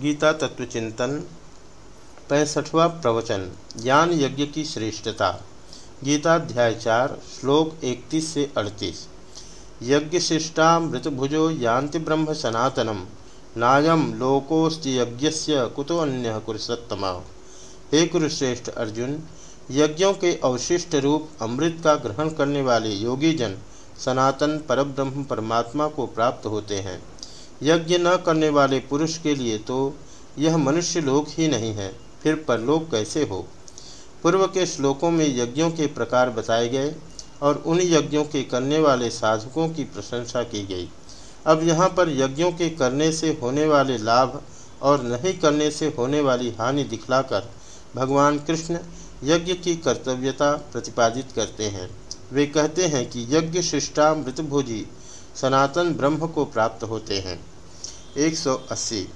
गीता तत्वचिंतन पैंसठवा प्रवचन, ज्ञान यज्ञ की श्रेष्ठता, गीताध्याय चार, श्लोक 31 से 38 यज्ञ शिष्टा मृतभुजो यान्ति ब्रह्म सनातनम नायम लोकोस्ति यज्ञस्य कुतो अन्य कुरुसत्तमा। हे कुरुश्रेष्ठ अर्जुन, यज्ञों के अवशिष्ट रूप अमृत का ग्रहण करने वाले योगी जन सनातन परब्रह्म परमात्मा को प्राप्त होते हैं। यज्ञ न करने वाले पुरुष के लिए तो यह मनुष्य लोक ही नहीं है, फिर परलोक कैसे हो? पूर्व के श्लोकों में यज्ञों के प्रकार बताए गए और उन यज्ञों के करने वाले साधकों की प्रशंसा की गई। अब यहाँ पर यज्ञों के करने से होने वाले लाभ और नहीं करने से होने वाली हानि दिखलाकर भगवान कृष्ण यज्ञ की कर्तव्यता प्रतिपादित करते हैं। वे कहते हैं कि यज्ञ शिष्टा मृतभोजी सनातन ब्रह्म को प्राप्त होते हैं। 180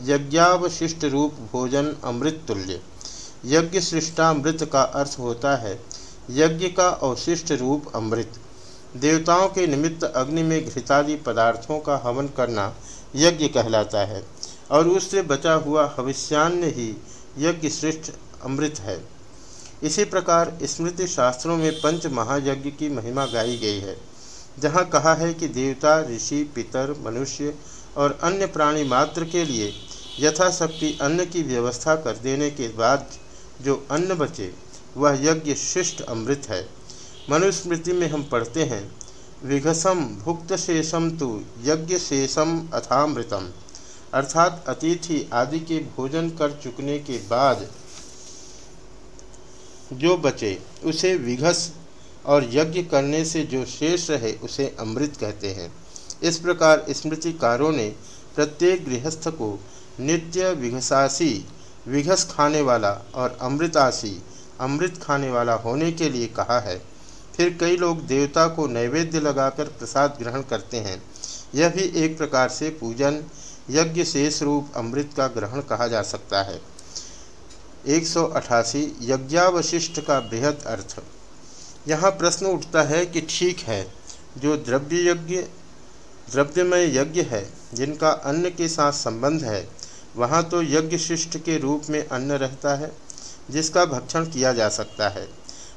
यज्ञावशिष्ट रूप भोजन अमृत तुल्य। यज्ञ सृष्टामृत का अर्थ होता है, यज्ञ का अवशिष्ट रूप अमृत। देवताओं के निमित्त अग्नि में घृतादि पदार्थों का हवन करना यज्ञ कहलाता है, और उससे बचा हुआ हविष्यान्य ही यज्ञ श्रेष्ठ अमृत है। इसी प्रकार स्मृति शास्त्रों में पंच महायज्ञ की महिमा गाई गई है। जहाँ कहा है कि देवता, ऋषि, पितर, मनुष्य और अन्य प्राणी मात्र के लिए यथाशक्ति अन्न की व्यवस्था कर देने के बाद जो अन्न बचे, वह यज्ञ शिष्ट अमृत है। मनुस्मृति में हम पढ़ते हैं विघसम भुक्त शेषम तो यज्ञ शेषम अथामृतम। अर्थात अतिथि आदि के भोजन कर चुकने के बाद जो बचे, उसे विघस और यज्ञ करने से जो शेष रहे, उसे अमृत कहते हैं। इस प्रकार स्मृतिकारों ने प्रत्येक गृहस्थ को नित्य विघसासी, विघस खाने वाला और अमृतासी, अमृत खाने वाला होने के लिए कहा है। फिर कई लोग देवता को नैवेद्य लगाकर प्रसाद ग्रहण करते हैं। यह भी एक प्रकार से पूजन, यज्ञ शेष रूप अमृत का ग्रहण कहा जा सकता है। एक सौ अठासी, यज्ञावशिष्ट का बृहद अर्थ। यहाँ प्रश्न उठता है कि ठीक है, जो द्रव्य यज्ञ द्रव्यमय यज्ञ है, जिनका अन्न के साथ संबंध है, वहाँ तो यज्ञ शिष्ट के रूप में अन्न रहता है, जिसका भक्षण किया जा सकता है।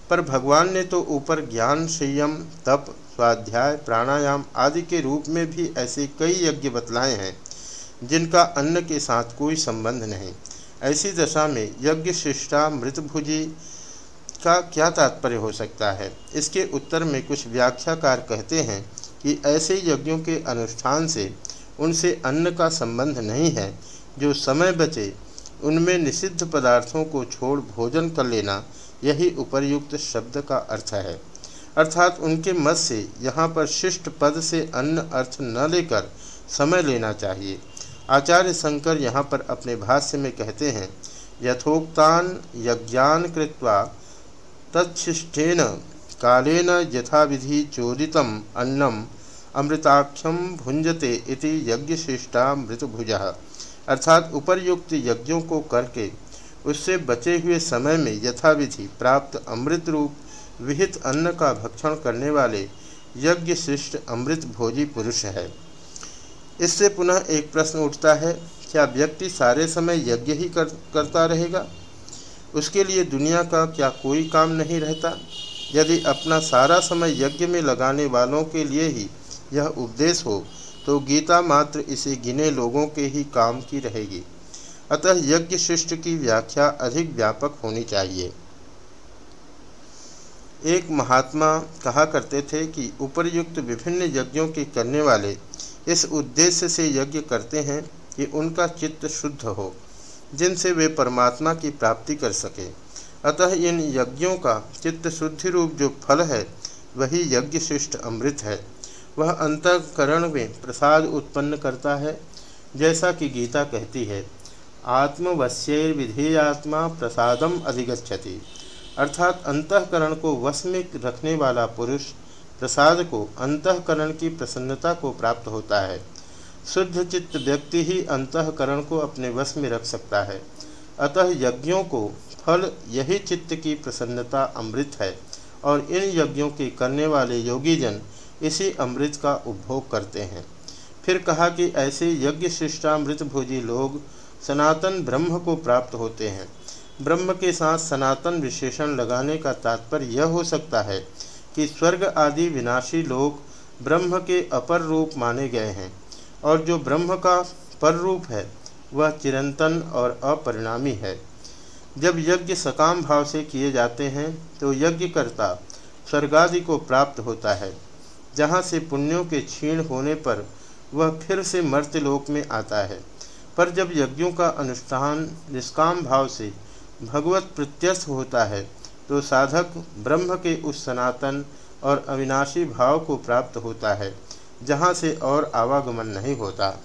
पर भगवान ने तो ऊपर ज्ञान, संयम, तप, स्वाध्याय, प्राणायाम आदि के रूप में भी ऐसे कई यज्ञ बतलाए हैं, जिनका अन्न के साथ कोई संबंध नहीं। ऐसी दशा में यज्ञ, शिष्टा, मृतभुजी का क्या तात्पर्य हो सकता है? इसके उत्तर में कुछ व्याख्याकार कहते हैं कि ऐसे यज्ञों के अनुष्ठान से उनसे अन्न का संबंध नहीं है। जो समय बचे, उनमें निषिद्ध पदार्थों को छोड़ भोजन कर लेना यही उपर्युक्त शब्द का अर्थ है। अर्थात उनके मत से यहाँ पर शिष्ट पद से अन्न अर्थ न लेकर समय लेना चाहिए। आचार्य शंकर यहाँ पर अपने भाष्य में कहते हैं, यथोक्तान यज्ञान कृत्वा तत्शिष्टेन कालेन यथाविधि चोदितम अन्नम अमृताक्षम भुंजते इति यज्ञशिष्टा मृतभुज। अर्थात उपर्युक्त यज्ञों को करके उससे बचे हुए समय में यथाविधि प्राप्त अमृत रूप विहित अन्न का भक्षण करने वाले यज्ञ शिष्ट अमृत भोजी पुरुष है। इससे पुनः एक प्रश्न उठता है क्या व्यक्ति सारे समय यज्ञ ही कर, करता रहेगा? उसके लिए दुनिया का क्या कोई काम नहीं रहता? यदि अपना सारा समय यज्ञ में लगाने वालों के लिए ही यह उपदेश हो तो गीता मात्र इसे गिने लोगों के ही काम की रहेगी। अतः यज्ञ शिष्ट की व्याख्या अधिक व्यापक होनी चाहिए। एक महात्मा कहा करते थे कि उपरयुक्त विभिन्न यज्ञों के करने वाले इस उद्देश्य से यज्ञ करते हैं कि उनका चित्त शुद्ध हो। जिनसे वे परमात्मा की प्राप्ति कर सके। अतः इन यज्ञों का चित्त शुद्धि रूप जो फल है, वही यज्ञ शिष्ट अमृत है। वह अंतकरण में प्रसाद उत्पन्न करता है, जैसा कि गीता कहती है आत्मवश्य विधेयात्मा प्रसादम अधिगछति अर्थात अंतकरण को वश में रखने वाला पुरुष प्रसाद को, अंतकरण की प्रसन्नता को प्राप्त होता है। शुद्ध चित्त व्यक्ति ही अंतकरण को अपने वश में रख सकता है। अतः यज्ञों को फल, यही चित्त की प्रसन्नता अमृत है और इन यज्ञों के करने वाले योगी जन इसी अमृत का उपभोग करते हैं। फिर कहा कि ऐसे यज्ञ शिष्टामृत भोजी लोग सनातन ब्रह्म को प्राप्त होते हैं। ब्रह्म के साथ सनातन विशेषण लगाने का तात्पर्य यह हो सकता है कि स्वर्ग आदि विनाशी लोक ब्रह्म के अपर रूप माने गए हैं। और जो ब्रह्म का पर रूप है, वह चिरंतन और अपरिणामी है। जब यज्ञ सकाम भाव से किए जाते हैं तो यज्ञकर्ता स्वर्गादि को प्राप्त होता है, जहाँ से पुण्यों के क्षीण होने पर वह फिर से मर्त्यलोक में आता है। पर जब यज्ञों का अनुष्ठान निष्काम भाव से भगवत प्रत्यस्थ होता है तो साधक ब्रह्म के उस सनातन और अविनाशी भाव को प्राप्त होता है। जहाँ से और आवागमन नहीं होता।